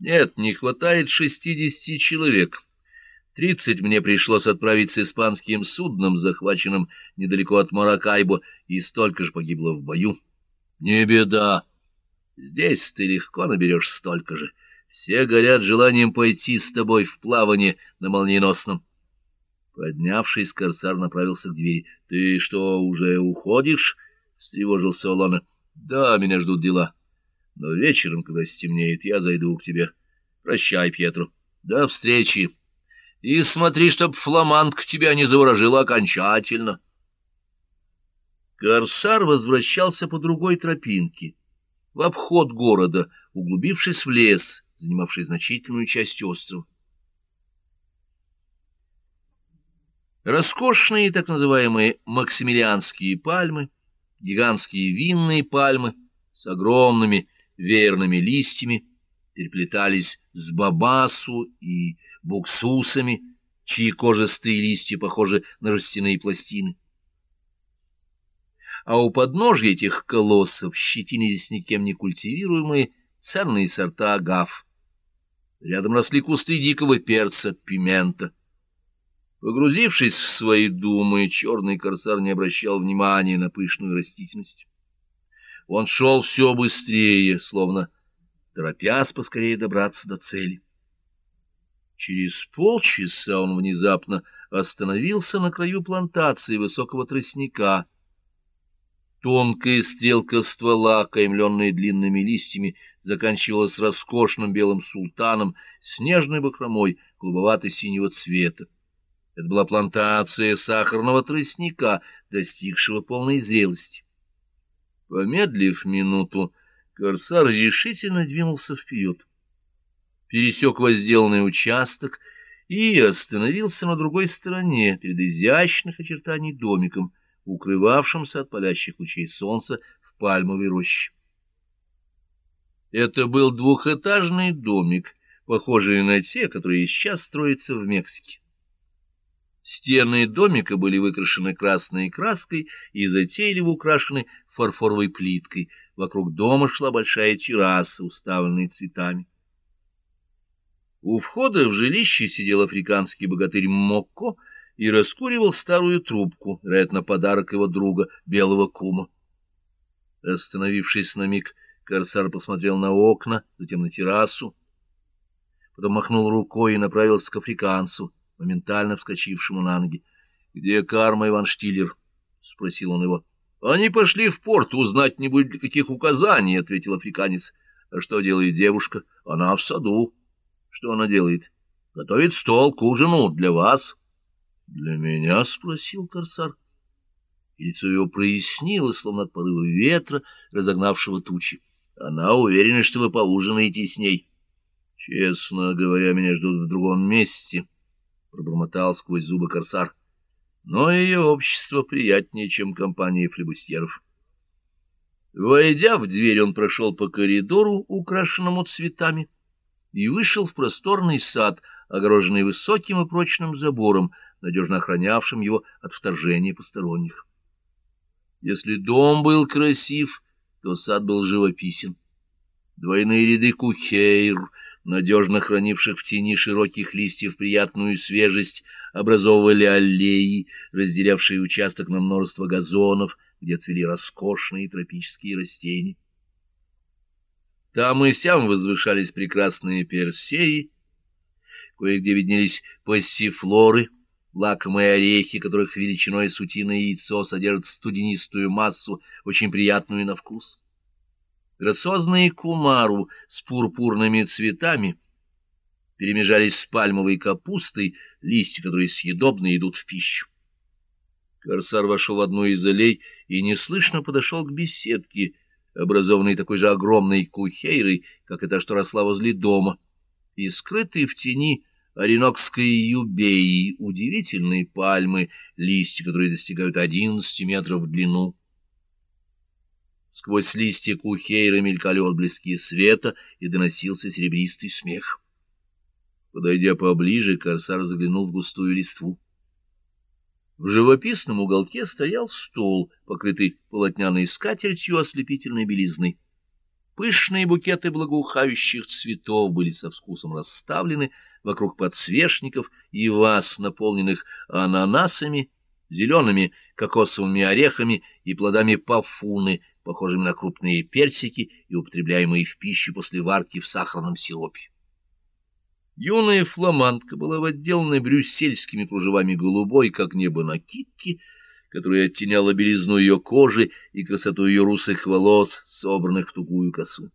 Нет, не хватает шестидесяти человек. Тридцать мне пришлось отправить с испанским судном, захваченным недалеко от Маракайбо, и столько же погибло в бою. Не беда. Здесь ты легко наберешь столько же. Все горят желанием пойти с тобой в плавание на молниеносном. Поднявшись, корсар направился к двери. — Ты что, уже уходишь? — встревожился Олона. — Да, меня ждут дела. Но вечером, когда стемнеет, я зайду к тебе. Прощай, Пьетро. До встречи. И смотри, чтоб фламандка тебя не заворожила окончательно. Корсар возвращался по другой тропинке, в обход города, углубившись в лес, занимавший значительную часть острова. Роскошные так называемые максимилианские пальмы, гигантские винные пальмы с огромными веерными листьями переплетались с бабасу и буксусами, чьи кожистые листья похожи на растяные пластины. А у подножья этих колоссов щетинились никем не культивируемые ценные сорта агав. Рядом росли кусты дикого перца, пимента. Погрузившись в свои думы, черный корсар не обращал внимания на пышную растительность. Он шел все быстрее, словно торопясь поскорее добраться до цели. Через полчаса он внезапно остановился на краю плантации высокого тростника. Тонкая стрелка ствола, окаймленная длинными листьями, заканчивалась роскошным белым султаном с нежной бахромой голубовато-синего цвета. Это была плантация сахарного тростника, достигшего полной зрелости. Помедлив минуту, корсар решительно двинулся вперед. Пересек возделанный участок и остановился на другой стороне, перед изящных очертаний домиком, укрывавшимся от палящих лучей солнца в пальмовой роще. Это был двухэтажный домик, похожий на те, которые сейчас строятся в Мексике. Стены домика были выкрашены красной краской и затейливо украшены фарфоровой плиткой. Вокруг дома шла большая терраса, уставленная цветами. У входа в жилище сидел африканский богатырь Мокко и раскуривал старую трубку, вероятно, подарок его друга, белого кума. Остановившись на миг, корсар посмотрел на окна, затем на террасу, потом махнул рукой и направился к африканцу — моментально вскочившему на ноги. — Где Карма Иван Штиллер? — спросил он его. — Они пошли в порт, узнать не будет ли каких указаний, — ответил африканец. — А что делает девушка? — Она в саду. — Что она делает? — Готовит стол к ужину для вас. — Для меня? — спросил корсар. Лицо его прояснилось, словно от порыва ветра, разогнавшего тучи. Она уверена, что вы поужинаете с ней. Честно говоря, меня ждут в другом месте. —— пробормотал сквозь зубы корсар. Но ее общество приятнее, чем компания флебустьеров. Войдя в дверь, он прошел по коридору, украшенному цветами, и вышел в просторный сад, огороженный высоким и прочным забором, надежно охранявшим его от вторжения посторонних. Если дом был красив, то сад был живописен. Двойные ряды кухейр — надежно хранивших в тени широких листьев приятную свежесть, образовывали аллеи, разделявшие участок на множество газонов, где цвели роскошные тропические растения. Там и сям возвышались прекрасные персеи, кое-где виднелись пассифлоры, лакомые орехи, которых величиной сутиное яйцо содержат студенистую массу, очень приятную на вкус. Грациозные кумару с пурпурными цветами перемежались с пальмовой капустой, листья которой съедобно идут в пищу. Корсар вошел в одну из аллей и неслышно подошел к беседке, образованной такой же огромной кухейрой, как эта, что росла возле дома, и скрытой в тени оренокской юбеи, удивительные пальмы, листья, которые достигают одиннадцати метров в длину. Сквозь листья кухейра мелькали отблески света, и доносился серебристый смех. Подойдя поближе, корсар заглянул в густую листву. В живописном уголке стоял стол, покрытый полотняной скатертью ослепительной белизны. Пышные букеты благоухающих цветов были со вкусом расставлены вокруг подсвечников и ваз, наполненных ананасами, зелеными кокосовыми орехами и плодами пафуны, похожими на крупные персики и употребляемые в пищу после варки в сахарном сиропе. Юная фламандка была в отделанной брюссельскими кружевами голубой, как небо накидки, которая оттеняла белизну ее кожи и красоту ее русых волос, собранных в тугую косу.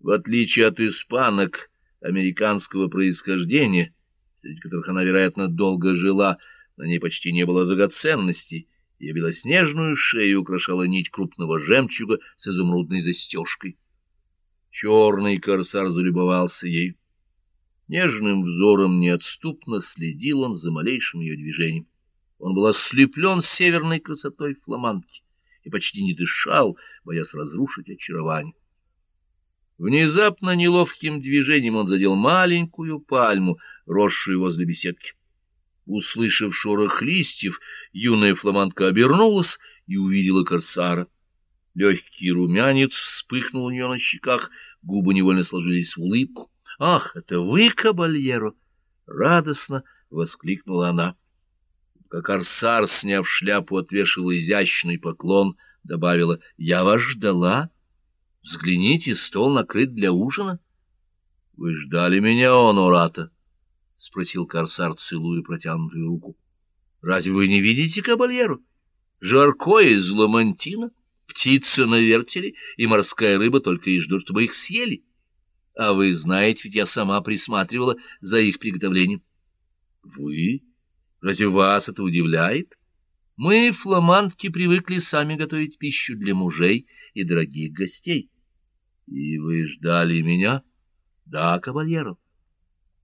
В отличие от испанок американского происхождения, среди которых она, вероятно, долго жила, на ней почти не было драгоценностей, ее белоснежную шею украшала нить крупного жемчуга с изумрудной застежкой. Черный корсар залюбовался ею. Нежным взором неотступно следил он за малейшим ее движением. Он был ослеплен северной красотой фламандки и почти не дышал, боясь разрушить очарование. Внезапно неловким движением он задел маленькую пальму, росшую возле беседки. Услышав шорох листьев, юная фламандка обернулась и увидела корсара. Легкий румянец вспыхнул у нее на щеках, губы невольно сложились в улыбку. «Ах, это вы, кабальеро!» — радостно воскликнула она. Как арсар, сняв шляпу, отвешил изящный поклон, добавила, «Я вас ждала. Взгляните, стол накрыт для ужина». «Вы ждали меня, Онората?» — спросил корсар, целуя протянутую руку. «Разве вы не видите кабальеру? Жаркое из ламантина, птица на вертеле и морская рыба только и ждут, чтобы их съели». А вы знаете, ведь я сама присматривала за их приготовлением. Вы? Разве вас это удивляет? Мы, фламандки, привыкли сами готовить пищу для мужей и дорогих гостей. И вы ждали меня? Да, кавальеру.